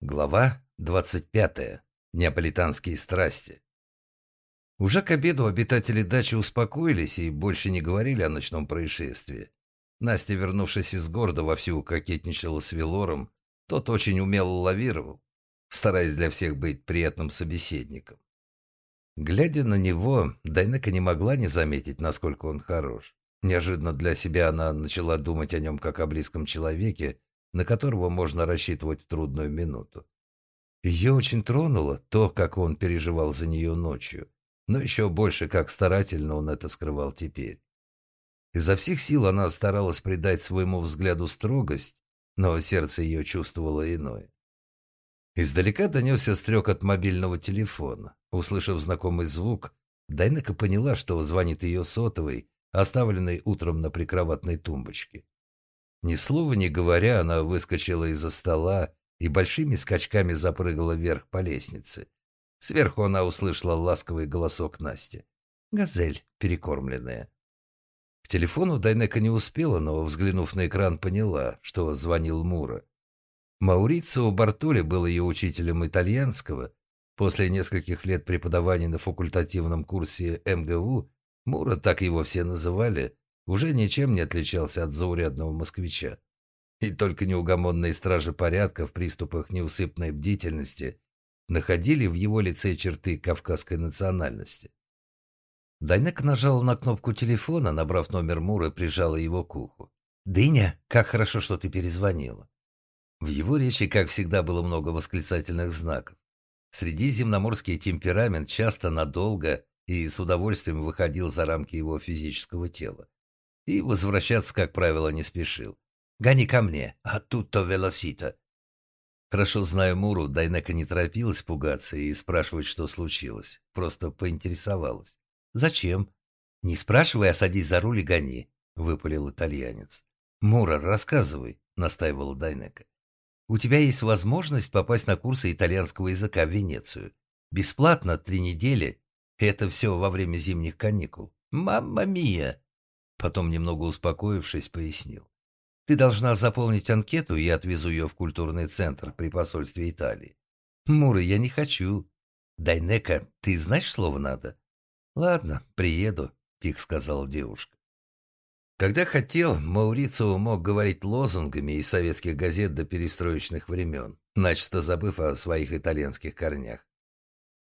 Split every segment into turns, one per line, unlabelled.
Глава 25. Неаполитанские страсти. Уже к обеду обитатели дачи успокоились и больше не говорили о ночном происшествии. Настя, вернувшись из города, вовсю кокетничала с Велором. Тот очень умело лавировал, стараясь для всех быть приятным собеседником. Глядя на него, Дайнека не могла не заметить, насколько он хорош. Неожиданно для себя она начала думать о нем как о близком человеке, на которого можно рассчитывать в трудную минуту. Ее очень тронуло то, как он переживал за нее ночью, но еще больше, как старательно он это скрывал теперь. Изо всех сил она старалась придать своему взгляду строгость, но сердце ее чувствовало иное. Издалека донесся стрек от мобильного телефона. Услышав знакомый звук, Дайнека поняла, что звонит ее сотовый, оставленный утром на прикроватной тумбочке. Ни слова не говоря, она выскочила из-за стола и большими скачками запрыгала вверх по лестнице. Сверху она услышала ласковый голосок Насти. «Газель, перекормленная». К телефону Дайнека не успела, но, взглянув на экран, поняла, что звонил Мура. Маурицио Бартоли был ее учителем итальянского. После нескольких лет преподавания на факультативном курсе МГУ, Мура, так его все называли, уже ничем не отличался от заурядного москвича. И только неугомонные стражи порядка в приступах неусыпной бдительности находили в его лице черты кавказской национальности. Дайнек нажала на кнопку телефона, набрав номер Мура, прижала его к уху. «Дыня, как хорошо, что ты перезвонила». В его речи, как всегда, было много восклицательных знаков. Среди земноморский темперамент часто надолго и с удовольствием выходил за рамки его физического тела и возвращаться, как правило, не спешил. «Гони ко мне, а тут-то велосита». Хорошо зная Муру, Дайнека не торопилась пугаться и спрашивать, что случилось. Просто поинтересовалась. «Зачем?» «Не спрашивай, а садись за руль и гони», — выпалил итальянец. «Мура, рассказывай», — настаивала Дайнека. «У тебя есть возможность попасть на курсы итальянского языка в Венецию. Бесплатно, три недели. Это все во время зимних каникул. Мамма мия!» Потом, немного успокоившись, пояснил. «Ты должна заполнить анкету, и я отвезу ее в культурный центр при посольстве Италии». «Мура, я не хочу». «Дайнека, ты знаешь слово надо?» «Ладно, приеду», — тихо сказала девушка. Когда хотел, Маурицио мог говорить лозунгами из советских газет до перестроечных времен, начисто забыв о своих итальянских корнях.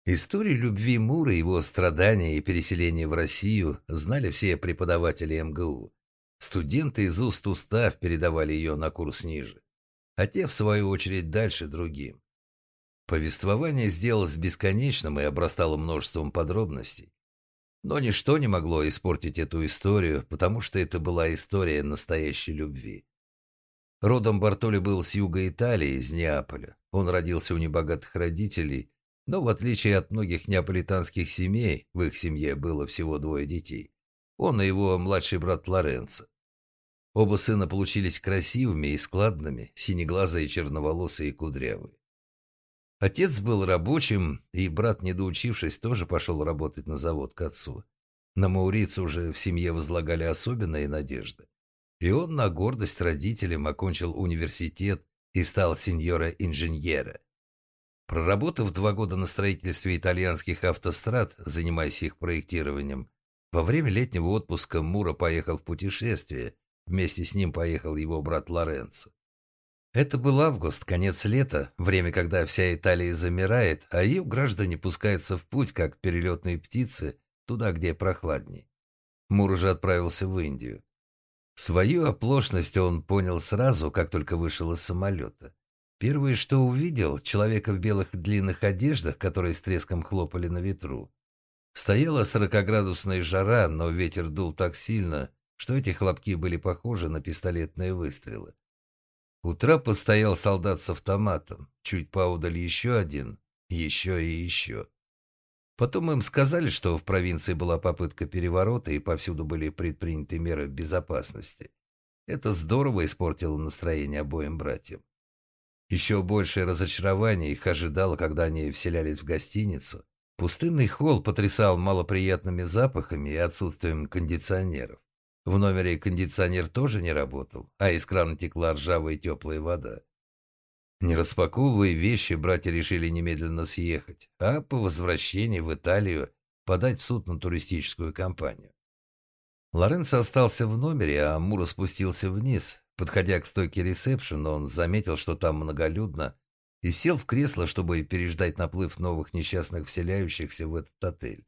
Историю любви Мура, его страдания и переселения в Россию знали все преподаватели МГУ. Студенты из уст устав передавали ее на курс ниже, а те, в свою очередь, дальше другим. Повествование сделалось бесконечным и обрастало множеством подробностей. Но ничто не могло испортить эту историю, потому что это была история настоящей любви. Родом Бартоли был с юга Италии, из Неаполя. Он родился у небогатых родителей – но в отличие от многих неаполитанских семей, в их семье было всего двое детей. Он и его младший брат Лоренцо. Оба сына получились красивыми и складными, синеглазые, черноволосые и кудрявые. Отец был рабочим, и брат, недоучившись, тоже пошел работать на завод к отцу. На Маурицу уже в семье возлагали особенные надежды. И он на гордость родителям окончил университет и стал сеньора-инженера. Проработав два года на строительстве итальянских автострад, занимаясь их проектированием, во время летнего отпуска Мура поехал в путешествие. Вместе с ним поехал его брат Лоренцо. Это был август, конец лета, время, когда вся Италия замирает, а ее граждане пускаются в путь, как перелетные птицы, туда, где прохладней. Мур уже отправился в Индию. Свою оплошность он понял сразу, как только вышел из самолета. Первое, что увидел, человека в белых длинных одеждах, которые с треском хлопали на ветру. Стояла сорокоградусная жара, но ветер дул так сильно, что эти хлопки были похожи на пистолетные выстрелы. У трапа стоял солдат с автоматом, чуть поудаль еще один, еще и еще. Потом им сказали, что в провинции была попытка переворота и повсюду были предприняты меры безопасности. Это здорово испортило настроение обоим братьям. Еще большее разочарование их ожидало, когда они вселялись в гостиницу. Пустынный холл потрясал малоприятными запахами и отсутствием кондиционеров. В номере кондиционер тоже не работал, а из крана текла ржавая теплая вода. Не распаковывая вещи, братья решили немедленно съехать, а по возвращении в Италию подать в суд на туристическую компанию. Лоренцо остался в номере, а Мура спустился вниз. Подходя к стойке ресепшн, он заметил, что там многолюдно, и сел в кресло, чтобы переждать наплыв новых несчастных вселяющихся в этот отель.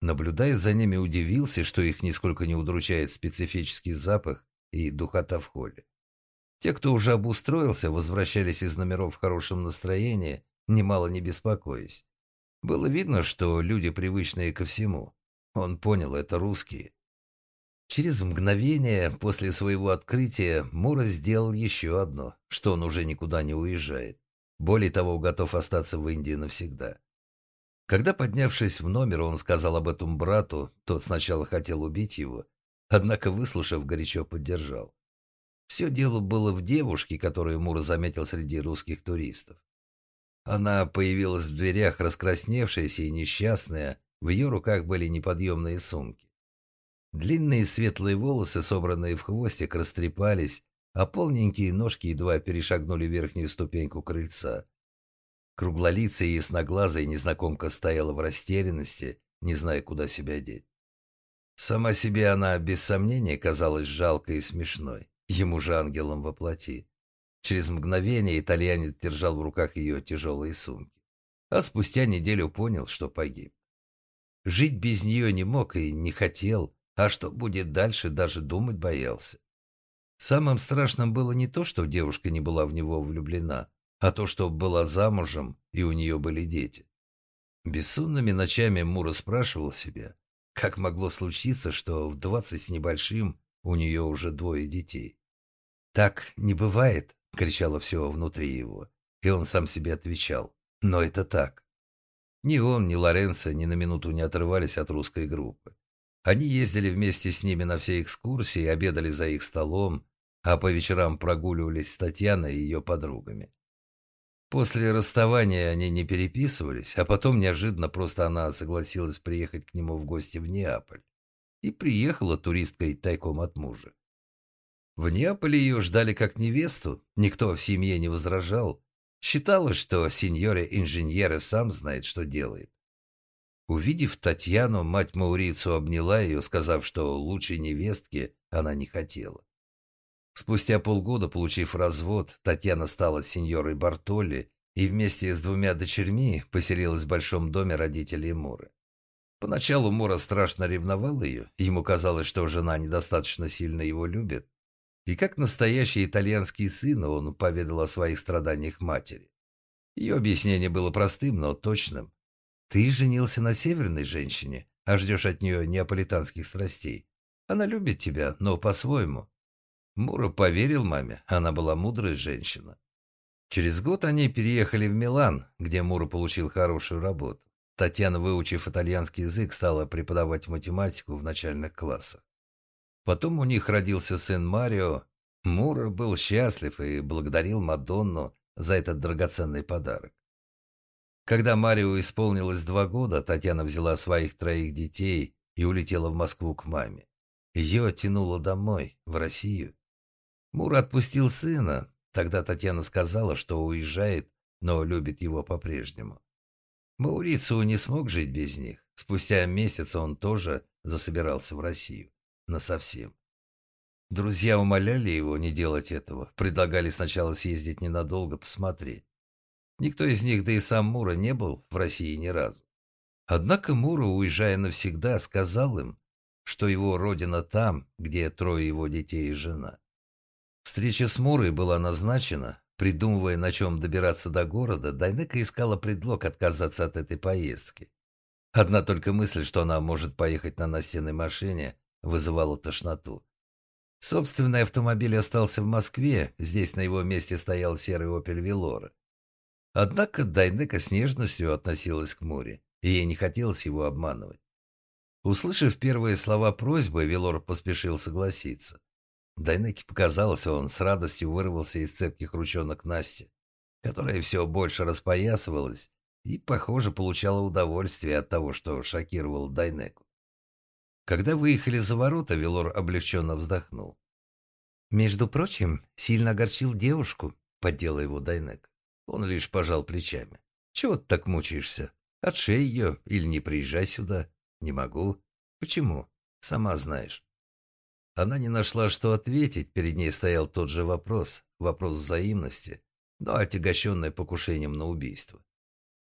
Наблюдая за ними, удивился, что их нисколько не удручает специфический запах и духота в холле. Те, кто уже обустроился, возвращались из номеров в хорошем настроении, немало не беспокоясь. Было видно, что люди, привычные ко всему. Он понял, это русские. Через мгновение после своего открытия Мура сделал еще одно, что он уже никуда не уезжает. Более того, готов остаться в Индии навсегда. Когда, поднявшись в номер, он сказал об этом брату, тот сначала хотел убить его, однако, выслушав, горячо поддержал. Все дело было в девушке, которую Мура заметил среди русских туристов. Она появилась в дверях, раскрасневшаяся и несчастная, в ее руках были неподъемные сумки. Длинные светлые волосы, собранные в хвостик, растрепались, а полненькие ножки едва перешагнули верхнюю ступеньку крыльца. Круглолицая и ясноглазая незнакомка стояла в растерянности, не зная, куда себя деть. Сама себе она, без сомнения, казалась жалкой и смешной, ему же ангелом во плоти. Через мгновение итальянец держал в руках ее тяжелые сумки, а спустя неделю понял, что погиб. Жить без нее не мог и не хотел, а что будет дальше, даже думать боялся. Самым страшным было не то, что девушка не была в него влюблена, а то, что была замужем, и у нее были дети. Бессонными ночами Мура спрашивал себя, как могло случиться, что в двадцать с небольшим у нее уже двое детей. «Так не бывает», — кричало все внутри его, и он сам себе отвечал, «но это так». Ни он, ни Лоренцо ни на минуту не отрывались от русской группы. Они ездили вместе с ними на все экскурсии, обедали за их столом, а по вечерам прогуливались с Татьяной и ее подругами. После расставания они не переписывались, а потом неожиданно просто она согласилась приехать к нему в гости в Неаполь. И приехала туристкой тайком от мужа. В Неаполе ее ждали как невесту, никто в семье не возражал. Считалось, что сеньоре-инженеры сам знает, что делает. Увидев Татьяну, мать Маурицу обняла ее, сказав, что лучшей невестки она не хотела. Спустя полгода, получив развод, Татьяна стала сеньорой Бартолли и вместе с двумя дочерьми поселилась в большом доме родителей Муры. Поначалу Мура страшно ревновал ее, ему казалось, что жена недостаточно сильно его любит. И как настоящий итальянский сын он поведал о своих страданиях матери. Ее объяснение было простым, но точным. Ты женился на северной женщине, а ждешь от нее неаполитанских страстей. Она любит тебя, но по-своему. Мура поверил маме, она была мудрая женщина. Через год они переехали в Милан, где Мура получил хорошую работу. Татьяна, выучив итальянский язык, стала преподавать математику в начальных классах. Потом у них родился сын Марио. Мура был счастлив и благодарил Мадонну за этот драгоценный подарок. Когда Марио исполнилось два года, Татьяна взяла своих троих детей и улетела в Москву к маме. Ее тянуло домой, в Россию. Мур отпустил сына. Тогда Татьяна сказала, что уезжает, но любит его по-прежнему. Маурицио не смог жить без них. Спустя месяц он тоже засобирался в Россию. Насовсем. Друзья умоляли его не делать этого, предлагали сначала съездить ненадолго посмотреть. Никто из них, да и сам Мура, не был в России ни разу. Однако Мура, уезжая навсегда, сказал им, что его родина там, где трое его детей и жена. Встреча с Мурой была назначена. Придумывая, на чем добираться до города, Дайнека искала предлог отказаться от этой поездки. Одна только мысль, что она может поехать на настенной машине, вызывала тошноту. Собственный автомобиль остался в Москве, здесь на его месте стоял серый «Опель Велора». Однако Дайнека с нежностью относилась к море, и ей не хотелось его обманывать. Услышав первые слова просьбы, Велор поспешил согласиться. Дайнеке показалось, он с радостью вырвался из цепких ручонок Насти, которая все больше распоясывалась и, похоже, получала удовольствие от того, что шокировал Дайнеку. Когда выехали за ворота, Велор облегченно вздохнул. «Между прочим, сильно огорчил девушку. – поддела его Дайнек. Он лишь пожал плечами. «Чего ты так мучаешься? Отшей ее или не приезжай сюда. Не могу. Почему? Сама знаешь». Она не нашла, что ответить. Перед ней стоял тот же вопрос. Вопрос взаимности, но отягощенный покушением на убийство.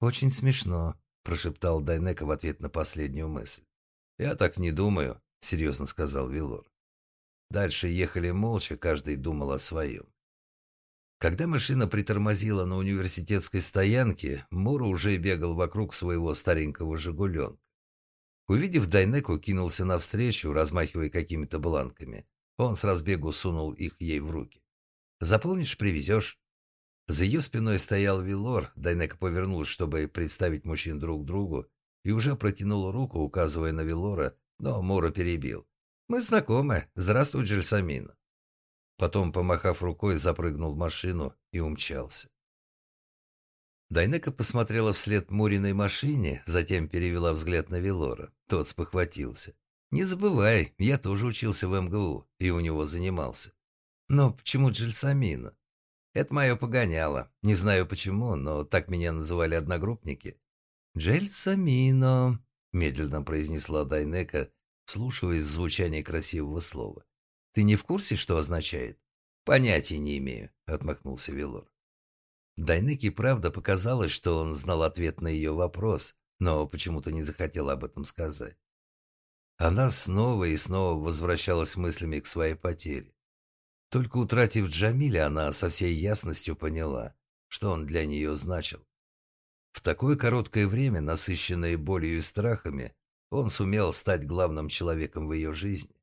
«Очень смешно», – прошептал Дайнека в ответ на последнюю мысль. «Я так не думаю», – серьезно сказал Вилор. Дальше ехали молча, каждый думал о своем. Когда машина притормозила на университетской стоянке, Мура уже бегал вокруг своего старенького «Жигуленка». Увидев Дайнеку, кинулся навстречу, размахивая какими-то бланками. Он с разбегу сунул их ей в руки. «Заполнишь, привезешь». За ее спиной стоял Вилор. Дайнека повернулась, чтобы представить мужчин друг другу, и уже протянул руку, указывая на Вилора, но Мура перебил. «Мы знакомы. Здравствуй, Джельсамин». Потом, помахав рукой, запрыгнул в машину и умчался. Дайнека посмотрела вслед Муриной машине, затем перевела взгляд на Велора. Тот спохватился. «Не забывай, я тоже учился в МГУ и у него занимался. Но почему Джельсамина? Это мое погоняло. Не знаю почему, но так меня называли одногруппники. «Джельсамино», — медленно произнесла Дайнека, вслушиваясь в звучание красивого слова. «Ты не в курсе, что означает?» «Понятия не имею», — отмахнулся Велор. Дайнеке правда показалось, что он знал ответ на ее вопрос, но почему-то не захотел об этом сказать. Она снова и снова возвращалась мыслями к своей потере. Только утратив Джамиля, она со всей ясностью поняла, что он для нее значил. В такое короткое время, насыщенное болью и страхами, он сумел стать главным человеком в ее жизни.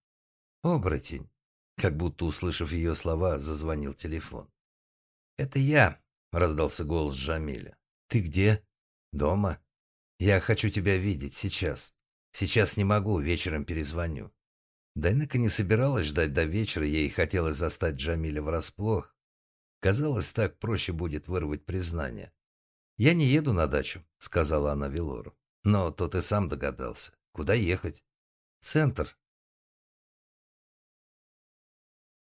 Оборотень. Как будто, услышав ее слова, зазвонил телефон. «Это я», — раздался голос Джамиля. «Ты где?» «Дома. Я хочу тебя видеть сейчас. Сейчас не могу, вечером перезвоню». Дайнека не собиралась ждать до вечера, ей хотелось застать Джамиля врасплох. Казалось, так проще будет вырвать признание. «Я не еду на дачу», — сказала она Велору. Но тот и сам догадался. Куда ехать? Центр.